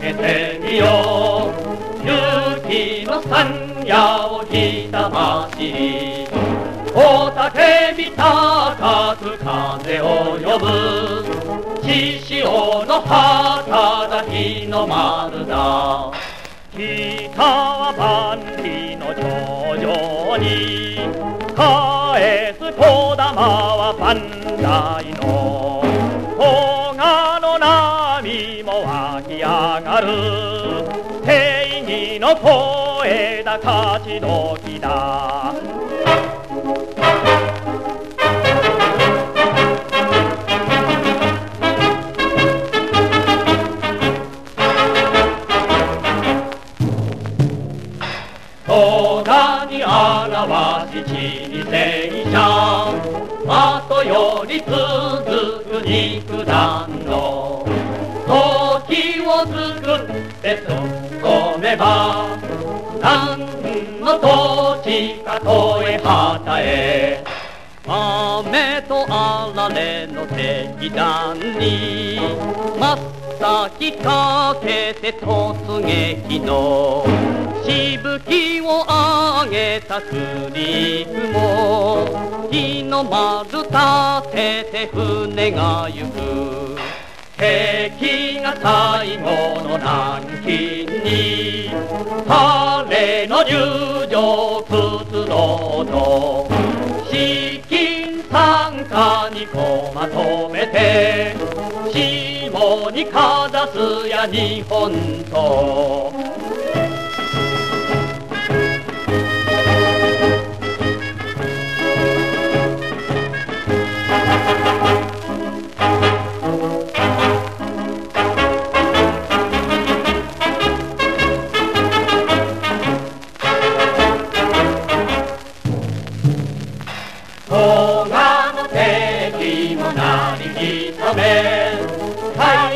けてみよう。雪の山野をひた走り。雄たけび高く風を呼ぶ。獅子王の旗だ日の丸だ。北は万里の頂上に。返す小玉は万代の上がる。正義の声だ勝ち時だ。東田に表し地に戦車後より続く肉弾のを作って突っ込めば何の土地か問え旗へ雨とあられの石段に真っ先かけて突撃のしぶきを上げたクリークも日の丸立てて船が行く。敵が最後の南京に。晴れの十条靴の音資金参加にこまとめて下にかざすや日本と。方が敵もなりひとめ」はい。